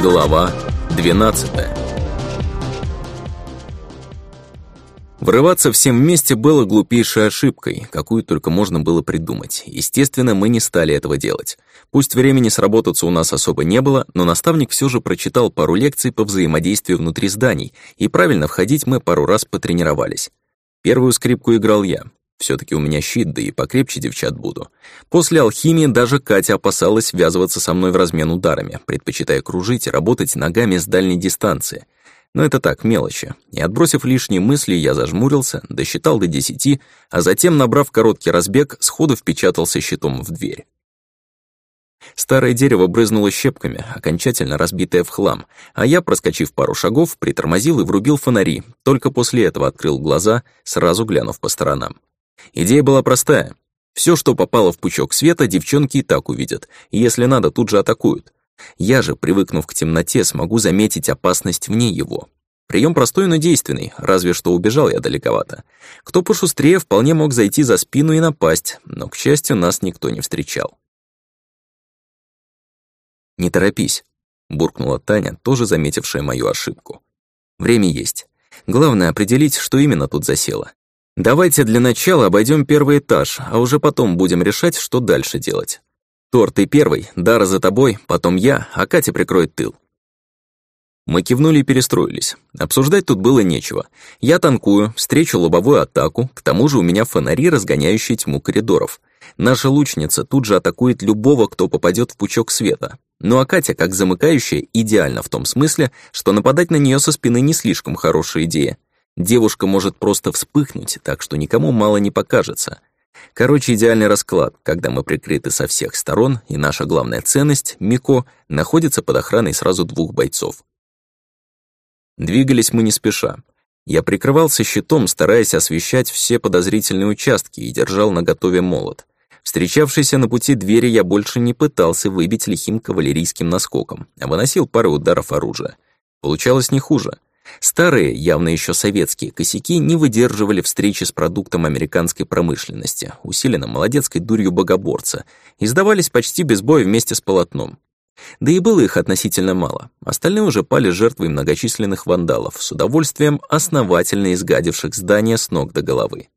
Глава 12 Врываться всем вместе было глупейшей ошибкой, какую только можно было придумать. Естественно, мы не стали этого делать. Пусть времени сработаться у нас особо не было, но наставник все же прочитал пару лекций по взаимодействию внутри зданий, и правильно входить мы пару раз потренировались. Первую скрипку играл я. Все таки у меня щит, да и покрепче девчат буду. После алхимии даже Катя опасалась ввязываться со мной в размен ударами, предпочитая кружить и работать ногами с дальней дистанции — но это так, мелочи. И отбросив лишние мысли, я зажмурился, досчитал до десяти, а затем, набрав короткий разбег, сходу впечатался щитом в дверь. Старое дерево брызнуло щепками, окончательно разбитое в хлам, а я, проскочив пару шагов, притормозил и врубил фонари, только после этого открыл глаза, сразу глянув по сторонам. Идея была простая. Все, что попало в пучок света, девчонки и так увидят, и если надо, тут же атакуют. Я же, привыкнув к темноте, смогу заметить опасность вне его. Прием простой, но действенный, разве что убежал я далековато. Кто пошустрее, вполне мог зайти за спину и напасть, но, к счастью, нас никто не встречал. «Не торопись», — буркнула Таня, тоже заметившая мою ошибку. «Время есть. Главное определить, что именно тут засело. Давайте для начала обойдем первый этаж, а уже потом будем решать, что дальше делать. Тор, ты первый, Дара за тобой, потом я, а Катя прикроет тыл. Мы кивнули и перестроились. Обсуждать тут было нечего. Я танкую, встречу лобовую атаку, к тому же у меня фонари, разгоняющие тьму коридоров. Наша лучница тут же атакует любого, кто попадет в пучок света. Ну а Катя, как замыкающая, идеально в том смысле, что нападать на нее со спины не слишком хорошая идея. Девушка может просто вспыхнуть, так что никому мало не покажется. Короче, идеальный расклад, когда мы прикрыты со всех сторон, и наша главная ценность, Мико, находится под охраной сразу двух бойцов. Двигались мы не спеша. Я прикрывался щитом, стараясь освещать все подозрительные участки и держал наготове молот. Встречавшийся на пути двери я больше не пытался выбить лихим кавалерийским наскоком, а выносил пару ударов оружия. Получалось не хуже. Старые, явно еще советские косяки не выдерживали встречи с продуктом американской промышленности, усиленно молодецкой дурью богоборца, и сдавались почти без боя вместе с полотном. Да и было их относительно мало. Остальные уже пали жертвой многочисленных вандалов, с удовольствием основательно изгадивших здания с ног до головы.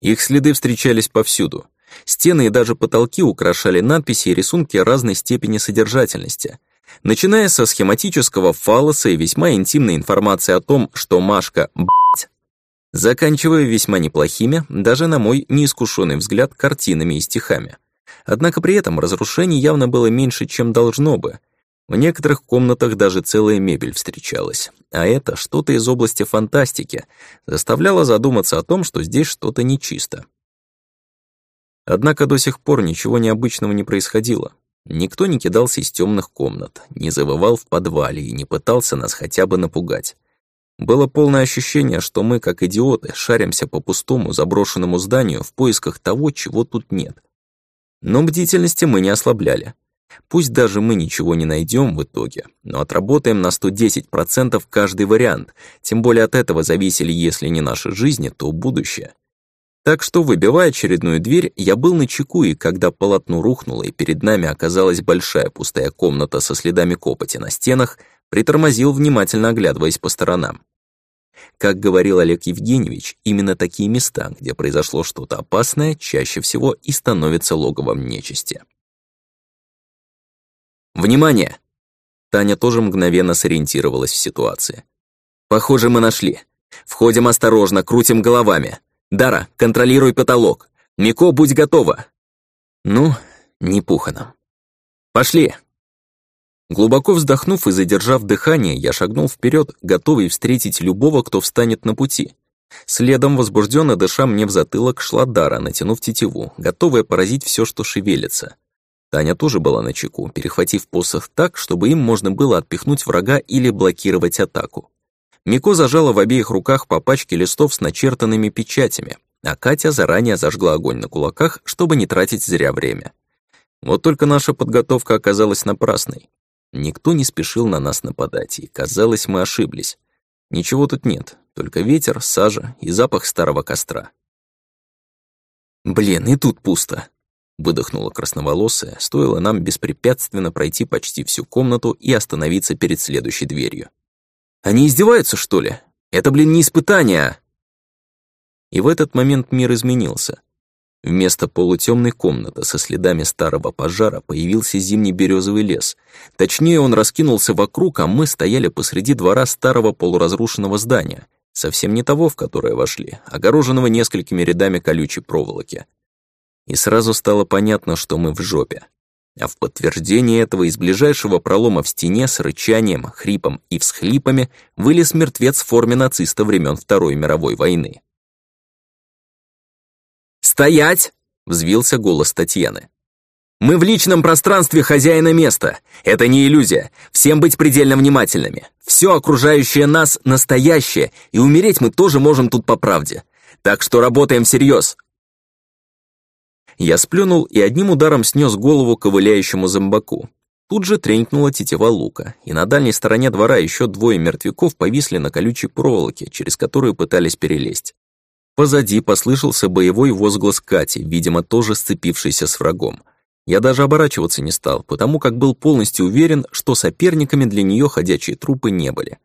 Их следы встречались повсюду. Стены и даже потолки украшали надписи и рисунки разной степени содержательности — Начиная со схематического фалоса и весьма интимной информации о том, что Машка б***ь, заканчивая весьма неплохими, даже на мой неискушенный взгляд, картинами и стихами. Однако при этом разрушений явно было меньше, чем должно бы. В некоторых комнатах даже целая мебель встречалась. А это что-то из области фантастики, заставляло задуматься о том, что здесь что-то нечисто. Однако до сих пор ничего необычного не происходило. Никто не кидался из темных комнат, не завывал в подвале и не пытался нас хотя бы напугать. Было полное ощущение, что мы, как идиоты, шаримся по пустому заброшенному зданию в поисках того, чего тут нет. Но бдительности мы не ослабляли. Пусть даже мы ничего не найдем в итоге, но отработаем на 110% каждый вариант, тем более от этого зависели, если не наши жизни, то будущее. Так что, выбивая очередную дверь, я был на чеку, и когда полотно рухнуло, и перед нами оказалась большая пустая комната со следами копоти на стенах, притормозил, внимательно оглядываясь по сторонам. Как говорил Олег Евгеньевич, именно такие места, где произошло что-то опасное, чаще всего и становятся логовом нечисти. «Внимание!» Таня тоже мгновенно сориентировалась в ситуации. «Похоже, мы нашли. Входим осторожно, крутим головами. Дара, контролируй потолок. Мико, будь готова. Ну, не пуха Пошли. Глубоко вздохнув и задержав дыхание, я шагнул вперед, готовый встретить любого, кто встанет на пути. Следом, возбужденно дыша мне в затылок, шла Дара, натянув тетиву, готовая поразить все, что шевелится. Таня тоже была на чеку, перехватив посох так, чтобы им можно было отпихнуть врага или блокировать атаку. Мико зажала в обеих руках по пачке листов с начертанными печатями, а Катя заранее зажгла огонь на кулаках, чтобы не тратить зря время. Вот только наша подготовка оказалась напрасной. Никто не спешил на нас нападать, и, казалось, мы ошиблись. Ничего тут нет, только ветер, сажа и запах старого костра. Блин, и тут пусто. выдохнула красноволосая, стоило нам беспрепятственно пройти почти всю комнату и остановиться перед следующей дверью. «Они издеваются, что ли? Это, блин, не испытание, а...» И в этот момент мир изменился. Вместо полутемной комнаты со следами старого пожара появился зимний березовый лес. Точнее, он раскинулся вокруг, а мы стояли посреди двора старого полуразрушенного здания, совсем не того, в которое вошли, огороженного несколькими рядами колючей проволоки. И сразу стало понятно, что мы в жопе. А в подтверждение этого из ближайшего пролома в стене с рычанием, хрипом и всхлипами вылез мертвец в форме нациста времен Второй мировой войны. «Стоять!» — взвился голос Татьяны. «Мы в личном пространстве хозяина места. Это не иллюзия. Всем быть предельно внимательными. Все окружающее нас настоящее, и умереть мы тоже можем тут по правде. Так что работаем всерьез». Я сплюнул и одним ударом снес голову ковыляющему зомбаку. Тут же тренькнула тетива лука, и на дальней стороне двора еще двое мертвяков повисли на колючей проволоке, через которую пытались перелезть. Позади послышался боевой возглас Кати, видимо, тоже сцепившийся с врагом. Я даже оборачиваться не стал, потому как был полностью уверен, что соперниками для нее ходячие трупы не были.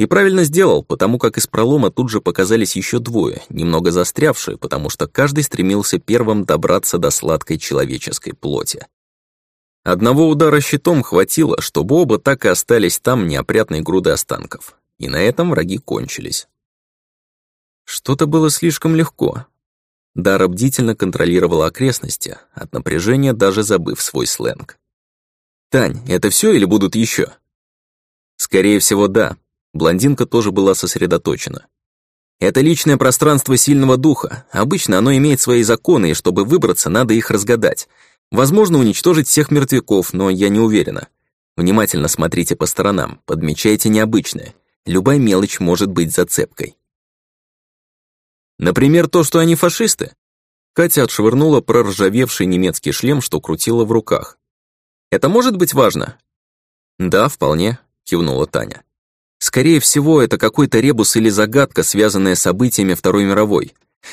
И правильно сделал, потому как из пролома тут же показались еще двое, немного застрявшие, потому что каждый стремился первым добраться до сладкой человеческой плоти. Одного удара щитом хватило, чтобы оба так и остались там неопрятной груды останков. И на этом враги кончились. Что-то было слишком легко. Дара бдительно контролировала окрестности, от напряжения даже забыв свой сленг. «Тань, это все или будут еще?» «Скорее всего, да». Блондинка тоже была сосредоточена. «Это личное пространство сильного духа. Обычно оно имеет свои законы, и чтобы выбраться, надо их разгадать. Возможно, уничтожить всех мертвяков, но я не уверена. Внимательно смотрите по сторонам, подмечайте необычное. Любая мелочь может быть зацепкой. Например, то, что они фашисты? Катя отшвырнула проржавевший немецкий шлем, что крутила в руках. Это может быть важно? Да, вполне, кивнула Таня. Скорее всего, это какой-то ребус или загадка, связанная с событиями Второй мировой.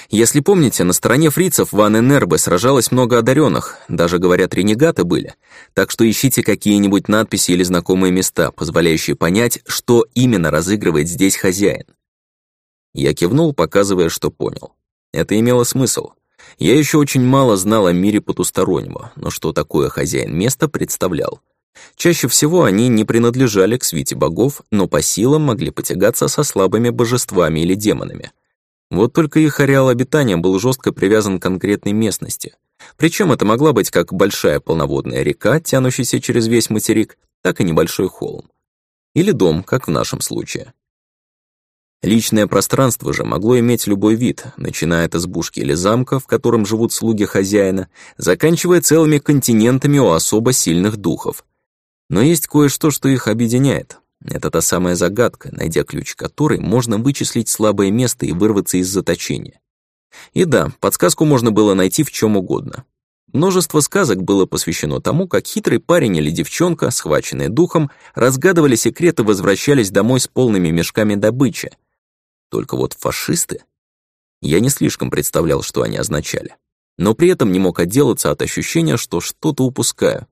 Если помните, на стороне фрицев в Аненербе сражалось много одаренных, даже, говорят, ренегаты были. Так что ищите какие-нибудь надписи или знакомые места, позволяющие понять, что именно разыгрывает здесь хозяин. Я кивнул, показывая, что понял. Это имело смысл. Я еще очень мало знал о мире потустороннего, но что такое хозяин места представлял. Чаще всего они не принадлежали к свите богов, но по силам могли потягаться со слабыми божествами или демонами. Вот только их ареал обитания был жестко привязан к конкретной местности. Причем это могла быть как большая полноводная река, тянущаяся через весь материк, так и небольшой холм. Или дом, как в нашем случае. Личное пространство же могло иметь любой вид, начиная от избушки или замка, в котором живут слуги хозяина, заканчивая целыми континентами у особо сильных духов. Но есть кое-что, что их объединяет. Это та самая загадка, найдя ключ которой можно вычислить слабое место и вырваться из заточения. И да, подсказку можно было найти в чем угодно. Множество сказок было посвящено тому, как хитрый парень или девчонка, схваченные духом, разгадывали секреты и возвращались домой с полными мешками добычи, только вот фашисты... Я не слишком представлял, что они означали. Но при этом не мог отделаться от ощущения, что что-то упускаю.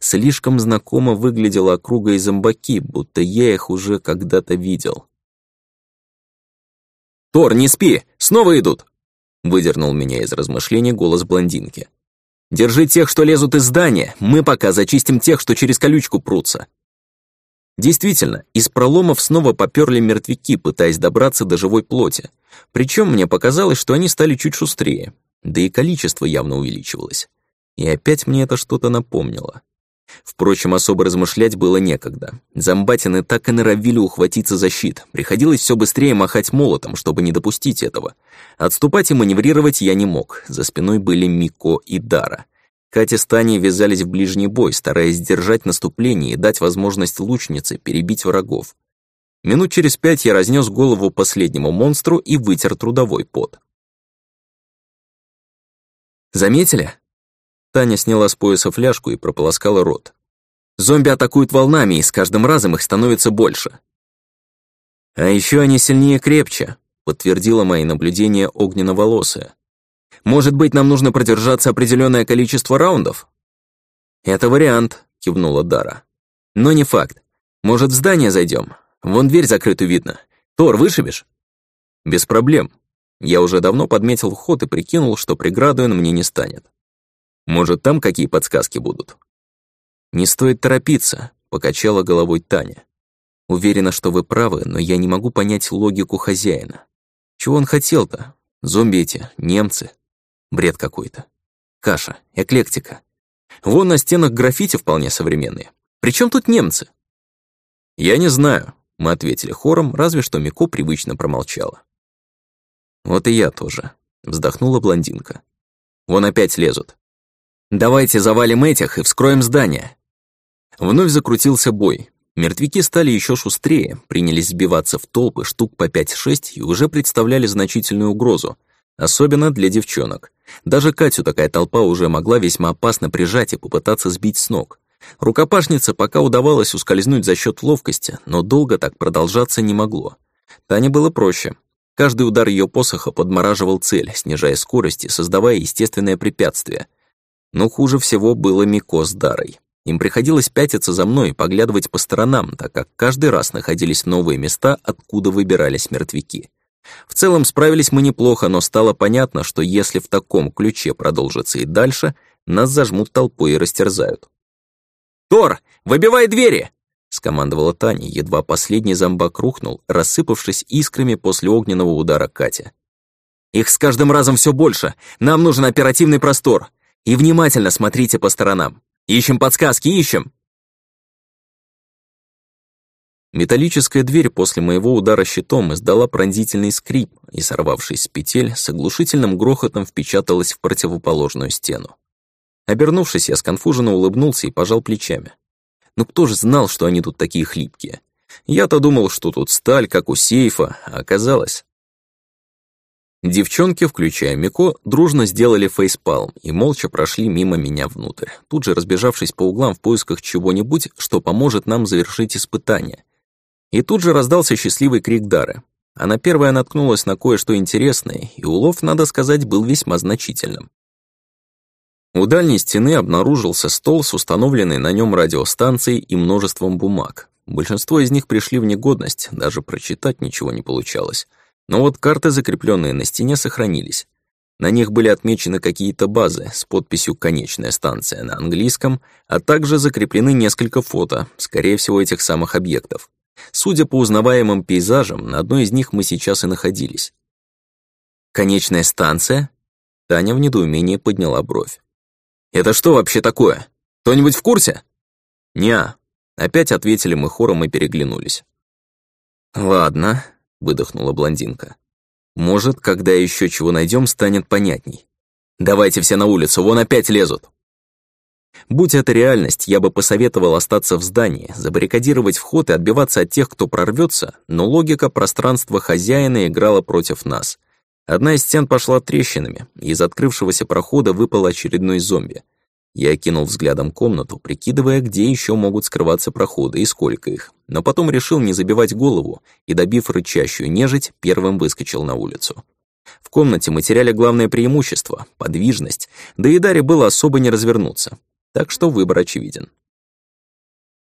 Слишком знакомо выглядела округа и зомбаки, будто я их уже когда-то видел. «Тор, не спи! Снова идут!» Выдернул меня из размышлений голос блондинки. «Держи тех, что лезут из здания, мы пока зачистим тех, что через колючку прутся». Действительно, из проломов снова поперли мертвяки, пытаясь добраться до живой плоти. Причем мне показалось, что они стали чуть шустрее, да и количество явно увеличивалось. И опять мне это что-то напомнило. Впрочем, особо размышлять было некогда. Зомбатины так и норовили ухватиться за щит. Приходилось все быстрее махать молотом, чтобы не допустить этого. Отступать и маневрировать я не мог. За спиной были Мико и Дара. Катя с Таней ввязались в ближний бой, стараясь сдержать наступление и дать возможность лучнице перебить врагов. Минут через пять я разнес голову последнему монстру и вытер трудовой пот. «Заметили?» Таня сняла с пояса фляжку и прополоскала рот. «Зомби атакуют волнами, и с каждым разом их становится больше». «А еще они сильнее и крепче», подтвердила мои наблюдения огненно-волосая. Может быть, нам нужно продержаться определенное количество раундов?» «Это вариант», — кивнула Дара. «Но не факт. Может, в здание зайдем? Вон дверь закрытую видно. Тор, вышибешь?» «Без проблем». Я уже давно подметил вход и прикинул, что преграду он мне не станет. Может, там какие подсказки будут? «Не стоит торопиться», — покачала головой Таня. «Уверена, что вы правы, но я не могу понять логику хозяина. Чего он хотел-то? Зомби эти, немцы. Бред какой-то. Каша, эклектика. Вон на стенах граффити вполне современные. Причем тут немцы?» «Я не знаю», — мы ответили хором, разве что Мико привычно промолчала. «Вот и я тоже», — вздохнула блондинка. «Вон опять лезут. Давайте завалим этих и вскроем здание». Вновь закрутился бой. Мертвяки стали еще шустрее, принялись сбиваться в толпы штук по 5-6 и уже представляли значительную угрозу, особенно для девчонок. Даже Катю такая толпа уже могла весьма опасно прижать и попытаться сбить с ног. Рукопашнице пока удавалось ускользнуть за счет ловкости, но долго так продолжаться не могло. Тане было проще. Каждый удар ее посоха подмораживал цель, снижая скорость и создавая естественное препятствие. Но хуже всего было Мико с Дарой. Им приходилось пятиться за мной и поглядывать по сторонам, так как каждый раз находились новые места, откуда выбирались мертвяки. В целом справились мы неплохо, но стало понятно, что если в таком ключе продолжится и дальше, нас зажмут толпой и растерзают. «Тор, выбивай двери!» — скомандовала Таня, едва последний зомбак рухнул, рассыпавшись искрами после огненного удара Катя. «Их с каждым разом все больше! Нам нужен оперативный простор! И внимательно смотрите по сторонам! Ищем подсказки, ищем!» Металлическая дверь после моего удара щитом издала пронзительный скрип и, сорвавшись с петель, с оглушительным грохотом впечаталась в противоположную стену. Обернувшись, я сконфуженно улыбнулся и пожал плечами. Ну кто же знал, что они тут такие хлипкие? Я-то думал, что тут сталь, как у сейфа, а оказалось... Девчонки, включая Мико, дружно сделали фейспалм и молча прошли мимо меня внутрь, тут же разбежавшись по углам в поисках чего-нибудь, что поможет нам завершить испытание. И тут же раздался счастливый крик Дары. Она первая наткнулась на кое-что интересное, и улов, надо сказать, был весьма значительным. У дальней стены обнаружился стол с установленной на нем радиостанцией и множеством бумаг. Большинство из них пришли в негодность, даже прочитать ничего не получалось. Но вот карты, закрепленные на стене, сохранились. На них были отмечены какие-то базы с подписью «Конечная станция» на английском, а также закреплены несколько фото, скорее всего, этих самых объектов. Судя по узнаваемым пейзажам, на одной из них мы сейчас и находились. «Конечная станция?» Таня в недоумении подняла бровь. «Это что вообще такое? Кто-нибудь в курсе?» «Не-а», опять ответили мы хором и переглянулись. «Ладно», — выдохнула блондинка. «Может, когда еще чего найдем, станет понятней. Давайте все на улицу, вон опять лезут». Будь это реальность, я бы посоветовал остаться в здании, забаррикадировать вход и отбиваться от тех, кто прорвется, но логика пространства хозяина играла против нас. Одна из стен пошла трещинами, из открывшегося прохода выпал очередной зомби. Я окинул взглядом комнату, прикидывая, где еще могут скрываться проходы и сколько их, но потом решил не забивать голову и, добив рычащую нежить, первым выскочил на улицу. В комнате мы теряли главное преимущество — подвижность, да и Даре было особо не развернуться, так что выбор очевиден.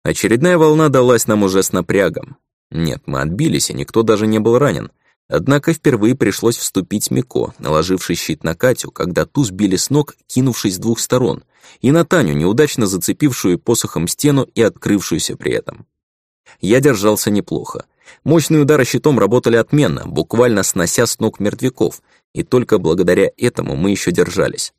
Очередная волна далась нам уже с напрягом. Нет, мы отбились, и никто даже не был ранен, Однако впервые пришлось вступить Мико, наложивший щит на Катю, когда ту сбили с ног, кинувшись с двух сторон, и на Таню, неудачно зацепившую посохом стену и открывшуюся при этом. Я держался неплохо. Мощные удары щитом работали отменно, буквально снося с ног мертвяков, и только благодаря этому мы еще держались.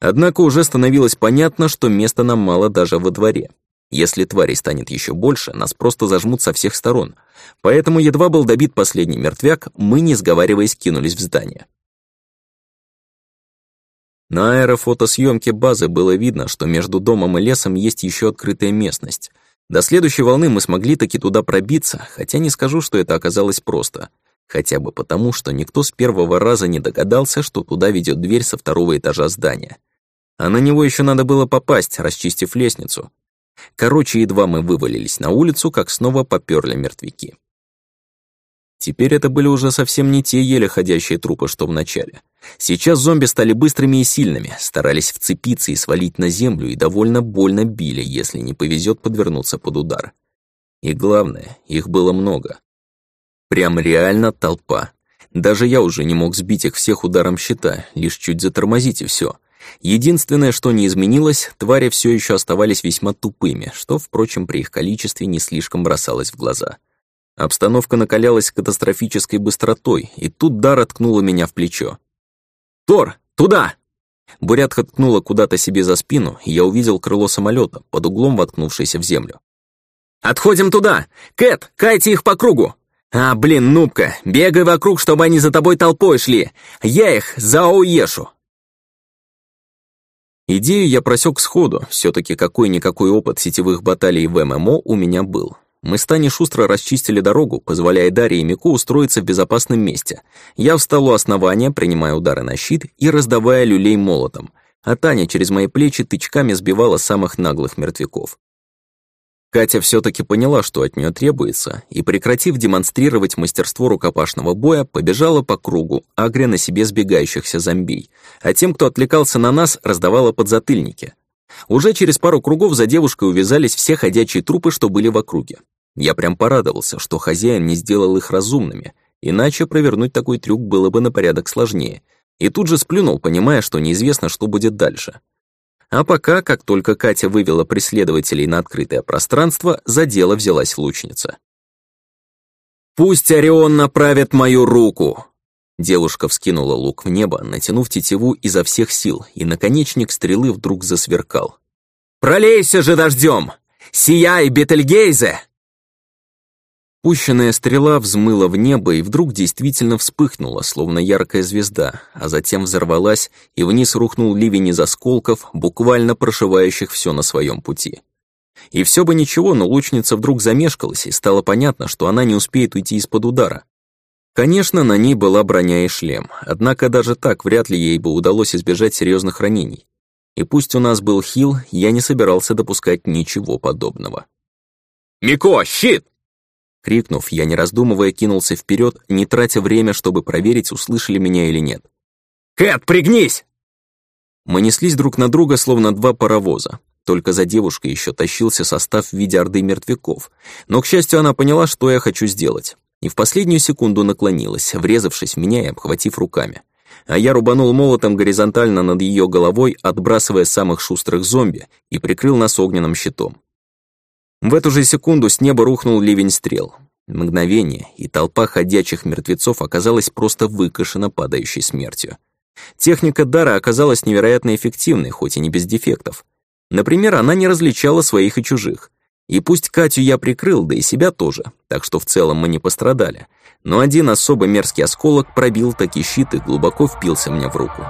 Однако уже становилось понятно, что места нам мало даже во дворе. Если тварей станет еще больше, нас просто зажмут со всех сторон. Поэтому едва был добит последний мертвяк, мы, не сговариваясь, кинулись в здание. На аэрофотосъемке базы было видно, что между домом и лесом есть еще открытая местность. До следующей волны мы смогли таки туда пробиться, хотя не скажу, что это оказалось просто. Хотя бы потому, что никто с первого раза не догадался, что туда ведет дверь со второго этажа здания. А на него еще надо было попасть, расчистив лестницу, Короче, едва мы вывалились на улицу, как снова попёрли мертвяки. Теперь это были уже совсем не те еле ходящие трупы, что в начале. Сейчас зомби стали быстрыми и сильными, старались вцепиться и свалить на землю и довольно больно били, если не повезет подвернуться под удар. И главное, их было много. Прям реально толпа. Даже я уже не мог сбить их всех ударом щита, лишь чуть затормозить и все. Единственное, что не изменилось, твари все еще оставались весьма тупыми, что, впрочем, при их количестве не слишком бросалось в глаза. Обстановка накалялась катастрофической быстротой, и тут Дара ткнула меня в плечо. «Тор, туда!» Бурятка ткнула куда-то себе за спину, и я увидел крыло самолета, под углом воткнувшееся в землю. «Отходим туда! Кэт, кайте их по кругу!» «А, блин, нубка, бегай вокруг, чтобы они за тобой толпой шли! Я их заоешу!» Идею я просек сходу, все таки какой-никакой опыт сетевых баталий в ММО у меня был. Мы с Таней шустро расчистили дорогу, позволяя Дарье и Мику устроиться в безопасном месте. Я встал у основания, принимая удары на щит и раздавая люлей молотом, а Таня через мои плечи тычками сбивала самых наглых мертвяков. Катя все-таки поняла, что от нее требуется, и, прекратив демонстрировать мастерство рукопашного боя, побежала по кругу, агря на себе сбегающихся зомбей, а тем, кто отвлекался на нас, раздавала подзатыльники. Уже через пару кругов за девушкой увязались все ходячие трупы, что были в округе. Я прям порадовался, что хозяин не сделал их разумными, иначе провернуть такой трюк было бы на порядок сложнее. И тут же сплюнул, понимая, что неизвестно, что будет дальше. А пока, как только Катя вывела преследователей на открытое пространство, за дело взялась лучница. «Пусть Орион направит мою руку!» Девушка вскинула лук в небо, натянув тетиву изо всех сил, и наконечник стрелы вдруг засверкал. «Пролейся же дождем! Сияй, Бетельгейзе!» Пущенная стрела взмыла в небо и вдруг действительно вспыхнула, словно яркая звезда, а затем взорвалась, и вниз рухнул ливень из осколков, буквально прошивающих все на своем пути. И все бы ничего, но лучница вдруг замешкалась, и стало понятно, что она не успеет уйти из-под удара. Конечно, на ней была броня и шлем, однако даже так вряд ли ей бы удалось избежать серьезных ранений. И пусть у нас был хил, я не собирался допускать ничего подобного. «Мико, щит!» Крикнув, я не раздумывая кинулся вперед, не тратя время, чтобы проверить, услышали меня или нет. «Кэт, пригнись!» Мы неслись друг на друга, словно два паровоза. Только за девушкой еще тащился состав в виде орды мертвяков. Но, к счастью, она поняла, что я хочу сделать. И в последнюю секунду наклонилась, врезавшись в меня и обхватив руками. А я рубанул молотом горизонтально над ее головой, отбрасывая самых шустрых зомби, и прикрыл нас огненным щитом. В эту же секунду с неба рухнул ливень стрел. Мгновение, и толпа ходячих мертвецов оказалась просто выкашена падающей смертью. Техника дара оказалась невероятно эффективной, хоть и не без дефектов. Например, она не различала своих и чужих. И пусть Катю я прикрыл, да и себя тоже, так что в целом мы не пострадали. Но один особо мерзкий осколок пробил таки щит и глубоко впился мне в руку.